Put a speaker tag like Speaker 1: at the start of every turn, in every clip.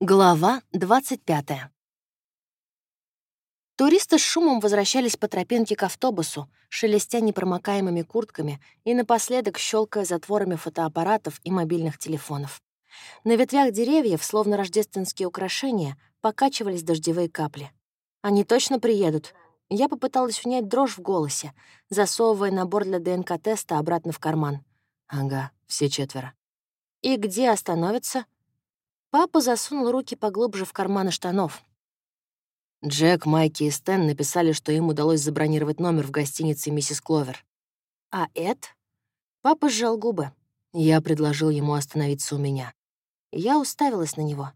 Speaker 1: Глава 25. Туристы с шумом возвращались по тропинке к автобусу, шелестя непромокаемыми куртками и напоследок щелкая затворами фотоаппаратов и мобильных телефонов. На ветвях деревьев, словно рождественские украшения, покачивались дождевые капли. «Они точно приедут?» Я попыталась унять дрожь в голосе, засовывая набор для ДНК-теста обратно в карман. «Ага, все четверо». «И где остановятся?» Папа засунул руки поглубже в карманы штанов.
Speaker 2: Джек, Майки и Стэн написали, что им удалось забронировать номер в гостинице «Миссис Кловер».
Speaker 1: «А Эд?» Папа сжал губы.
Speaker 2: Я предложил ему остановиться у меня.
Speaker 1: Я уставилась на него.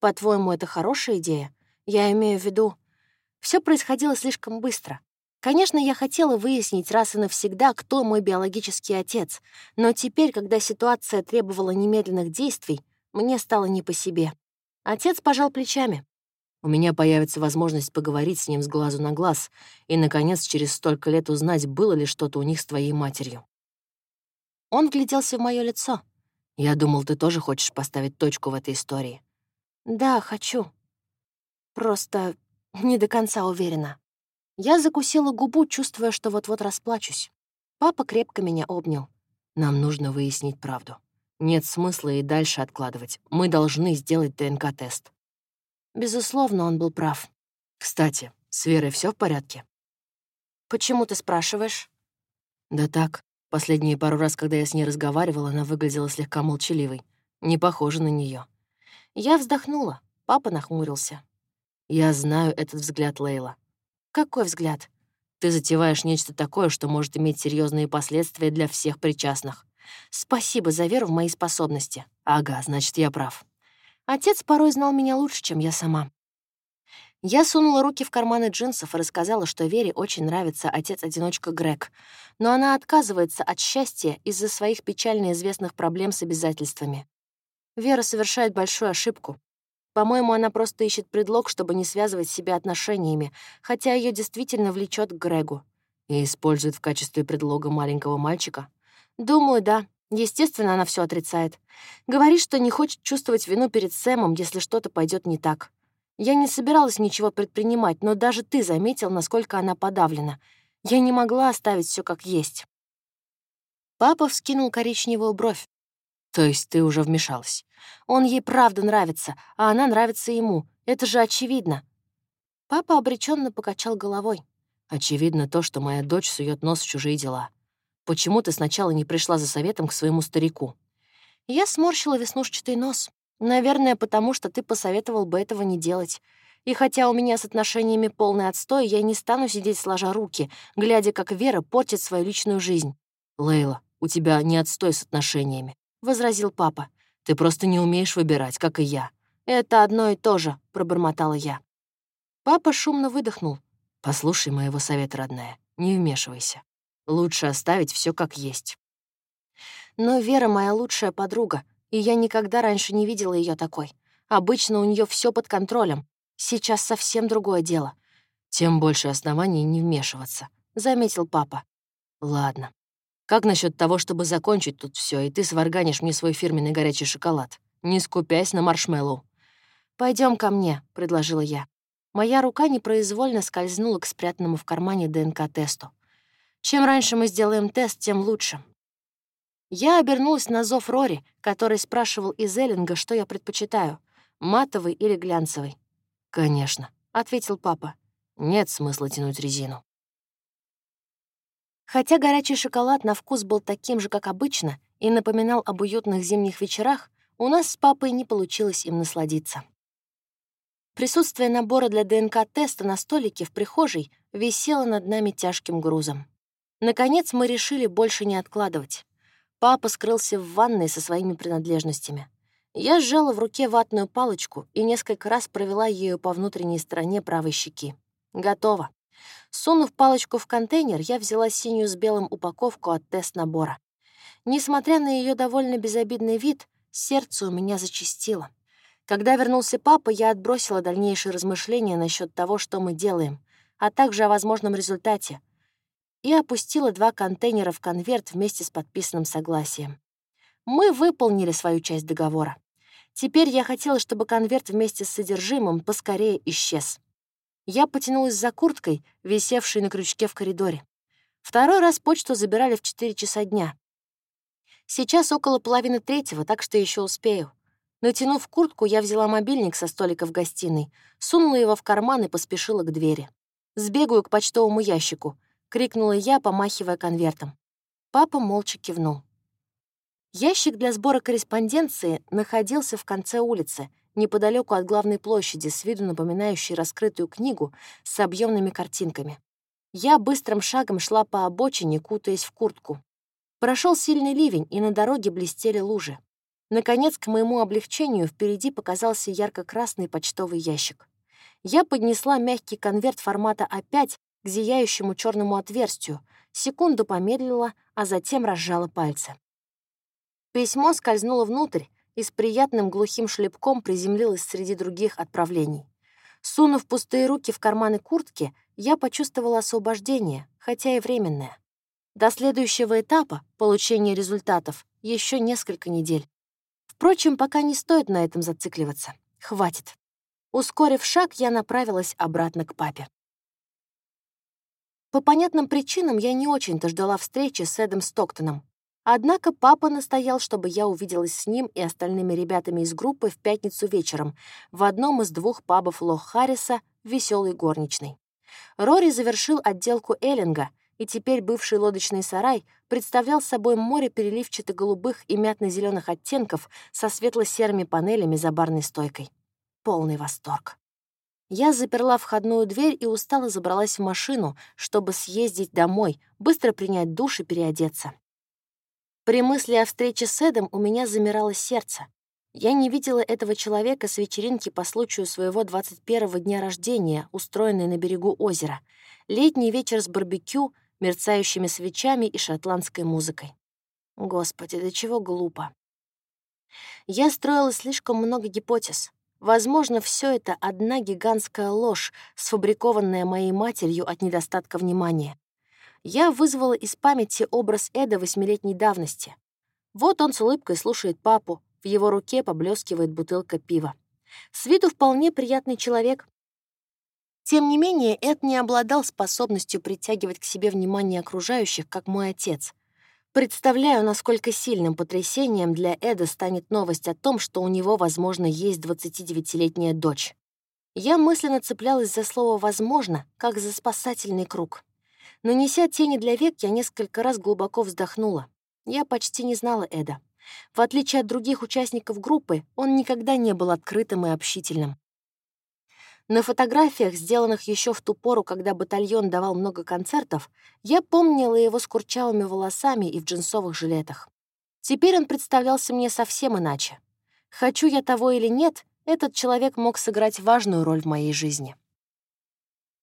Speaker 1: «По-твоему, это хорошая идея? Я имею в виду...» Все происходило слишком быстро. Конечно, я хотела выяснить раз и навсегда, кто мой биологический отец, но теперь, когда ситуация требовала немедленных действий, мне стало не по себе. Отец пожал плечами.
Speaker 2: У меня появится возможность поговорить с ним с глазу на глаз и, наконец, через столько лет узнать, было ли что-то у них с твоей матерью.
Speaker 1: Он вгляделся в мое лицо.
Speaker 2: Я думал, ты тоже хочешь поставить точку в этой истории.
Speaker 1: Да, хочу. Просто не до конца уверена. Я закусила губу, чувствуя, что вот-вот расплачусь. Папа крепко меня обнял.
Speaker 2: Нам нужно выяснить правду. Нет смысла и дальше откладывать. Мы должны сделать ДНК-тест.
Speaker 1: Безусловно, он был прав.
Speaker 2: Кстати, с Верой все в порядке?
Speaker 1: Почему ты спрашиваешь?
Speaker 2: Да так. Последние пару раз, когда я с ней разговаривала, она выглядела слегка молчаливой. Не похожа на нее.
Speaker 1: Я вздохнула. Папа нахмурился.
Speaker 2: Я знаю этот взгляд Лейла.
Speaker 1: Какой взгляд?
Speaker 2: Ты затеваешь нечто такое, что может иметь серьезные последствия для всех причастных.
Speaker 1: Спасибо за веру в мои способности.
Speaker 2: Ага, значит, я прав.
Speaker 1: Отец порой знал меня лучше, чем я сама. Я сунула руки в карманы джинсов и рассказала, что Вере очень нравится отец-одиночка Грег, но она отказывается от счастья из-за своих печально известных проблем с обязательствами. Вера совершает большую ошибку. По-моему, она просто ищет предлог, чтобы не связывать себя отношениями, хотя ее действительно влечет к Грегу.
Speaker 2: И использует в качестве предлога маленького мальчика.
Speaker 1: Думаю, да. Естественно, она все отрицает. Говорит, что не хочет чувствовать вину перед Сэмом, если что-то пойдет не так. Я не собиралась ничего предпринимать, но даже ты заметил, насколько она подавлена. Я не могла оставить все как есть. Папа вскинул коричневую бровь.
Speaker 2: То есть ты уже вмешалась?
Speaker 1: Он ей правда нравится, а она нравится ему. Это же очевидно. Папа обреченно покачал головой.
Speaker 2: Очевидно то, что моя дочь сует нос в чужие дела. Почему ты сначала не пришла за советом к своему старику?»
Speaker 1: Я сморщила веснушчатый нос. Наверное, потому что ты посоветовал бы этого не делать. И хотя у меня с отношениями полный отстой, я не стану сидеть сложа руки, глядя, как Вера портит свою личную жизнь.
Speaker 2: «Лейла, у тебя не отстой с отношениями», —
Speaker 1: возразил папа.
Speaker 2: «Ты просто не умеешь выбирать, как и я».
Speaker 1: «Это одно и то же», — пробормотала я. Папа шумно выдохнул.
Speaker 2: «Послушай моего совета, родная, не вмешивайся. Лучше оставить все как есть.
Speaker 1: Но Вера моя лучшая подруга, и я никогда раньше не видела ее такой. Обычно у нее все под контролем. Сейчас совсем другое дело.
Speaker 2: Тем больше оснований не вмешиваться, заметил папа. Ладно. Как насчет того, чтобы закончить тут все, и ты сварганишь мне свой фирменный горячий шоколад, не скупясь на маршмеллоу?
Speaker 1: Пойдем ко мне, предложила я. Моя рука непроизвольно скользнула к спрятанному в кармане ДНК-тесту. Чем раньше мы сделаем тест, тем лучше. Я обернулась на зов Рори, который спрашивал из Эллинга, что я предпочитаю — матовый или глянцевый.
Speaker 2: «Конечно», —
Speaker 1: ответил папа.
Speaker 2: «Нет смысла тянуть резину».
Speaker 1: Хотя горячий шоколад на вкус был таким же, как обычно, и напоминал об уютных зимних вечерах, у нас с папой не получилось им насладиться. Присутствие набора для ДНК-теста на столике в прихожей висело над нами тяжким грузом. Наконец мы решили больше не откладывать. Папа скрылся в ванной со своими принадлежностями. Я сжала в руке ватную палочку и несколько раз провела ею по внутренней стороне правой щеки. Готово. Сунув палочку в контейнер, я взяла синюю с белым упаковку от тест-набора. Несмотря на ее довольно безобидный вид, сердце у меня зачастило. Когда вернулся папа, я отбросила дальнейшие размышления насчет того, что мы делаем, а также о возможном результате — и опустила два контейнера в конверт вместе с подписанным согласием. Мы выполнили свою часть договора. Теперь я хотела, чтобы конверт вместе с содержимым поскорее исчез. Я потянулась за курткой, висевшей на крючке в коридоре. Второй раз почту забирали в 4 часа дня. Сейчас около половины третьего, так что еще успею. Натянув куртку, я взяла мобильник со столика в гостиной, сунула его в карман и поспешила к двери. «Сбегаю к почтовому ящику», — крикнула я, помахивая конвертом. Папа молча кивнул. Ящик для сбора корреспонденции находился в конце улицы, неподалеку от главной площади, с виду напоминающей раскрытую книгу с объемными картинками. Я быстрым шагом шла по обочине, кутаясь в куртку. Прошел сильный ливень, и на дороге блестели лужи. Наконец, к моему облегчению, впереди показался ярко-красный почтовый ящик. Я поднесла мягкий конверт формата А5 к зияющему черному отверстию, секунду помедлила, а затем разжала пальцы. Письмо скользнуло внутрь и с приятным глухим шлепком приземлилось среди других отправлений. Сунув пустые руки в карманы куртки, я почувствовала освобождение, хотя и временное. До следующего этапа, получения результатов, еще несколько недель. Впрочем, пока не стоит на этом зацикливаться. Хватит. Ускорив шаг, я направилась обратно к папе. По понятным причинам я не очень-то ждала встречи с Эдом Стоктоном. Однако папа настоял, чтобы я увиделась с ним и остальными ребятами из группы в пятницу вечером в одном из двух пабов Лох Харриса «Веселый горничный». Рори завершил отделку Эллинга — и теперь бывший лодочный сарай представлял собой море переливчато-голубых и мятно-зеленых оттенков со светло-серыми панелями за барной стойкой. Полный восторг. Я заперла входную дверь и устало забралась в машину, чтобы съездить домой, быстро принять душ и переодеться. При мысли о встрече с Эдом у меня замирало сердце. Я не видела этого человека с вечеринки по случаю своего 21-го дня рождения, устроенной на берегу озера. Летний вечер с барбекю, мерцающими свечами и шотландской музыкой. Господи, до чего глупо. Я строила слишком много гипотез. Возможно, все это одна гигантская ложь, сфабрикованная моей матерью от недостатка внимания. Я вызвала из памяти образ Эда восьмилетней давности. Вот он с улыбкой слушает папу, в его руке поблескивает бутылка пива. С виду вполне приятный человек, тем не менее, Эд не обладал способностью притягивать к себе внимание окружающих, как мой отец. Представляю, насколько сильным потрясением для Эда станет новость о том, что у него, возможно, есть 29-летняя дочь. Я мысленно цеплялась за слово «возможно», как за спасательный круг. Нанеся тени для век, я несколько раз глубоко вздохнула. Я почти не знала Эда. В отличие от других участников группы, он никогда не был открытым и общительным. На фотографиях, сделанных еще в ту пору, когда батальон давал много концертов, я помнила его с курчавыми волосами и в джинсовых жилетах. Теперь он представлялся мне совсем иначе. Хочу я того или нет, этот человек мог сыграть важную роль в моей жизни.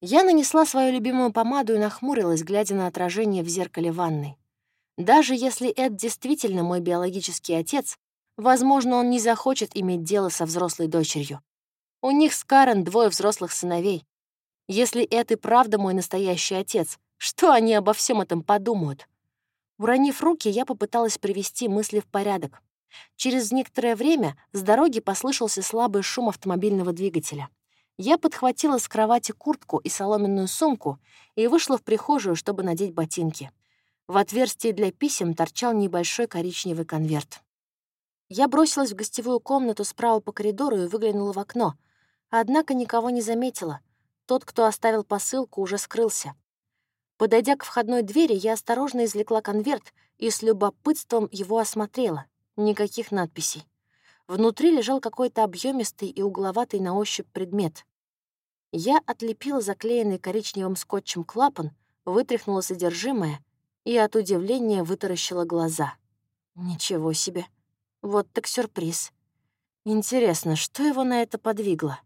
Speaker 1: Я нанесла свою любимую помаду и нахмурилась, глядя на отражение в зеркале ванной. Даже если Эд действительно мой биологический отец, возможно, он не захочет иметь дело со взрослой дочерью. У них с Карен двое взрослых сыновей. Если это и правда мой настоящий отец, что они обо всем этом подумают? Уронив руки, я попыталась привести мысли в порядок. Через некоторое время с дороги послышался слабый шум автомобильного двигателя. Я подхватила с кровати куртку и соломенную сумку и вышла в прихожую, чтобы надеть ботинки. В отверстии для писем торчал небольшой коричневый конверт. Я бросилась в гостевую комнату справа по коридору и выглянула в окно — Однако никого не заметила. Тот, кто оставил посылку, уже скрылся. Подойдя к входной двери, я осторожно извлекла конверт и с любопытством его осмотрела. Никаких надписей. Внутри лежал какой-то объемистый и угловатый на ощупь предмет. Я отлепила заклеенный коричневым скотчем клапан, вытряхнула содержимое и от удивления вытаращила глаза. Ничего себе. Вот так сюрприз. Интересно, что его на это подвигло?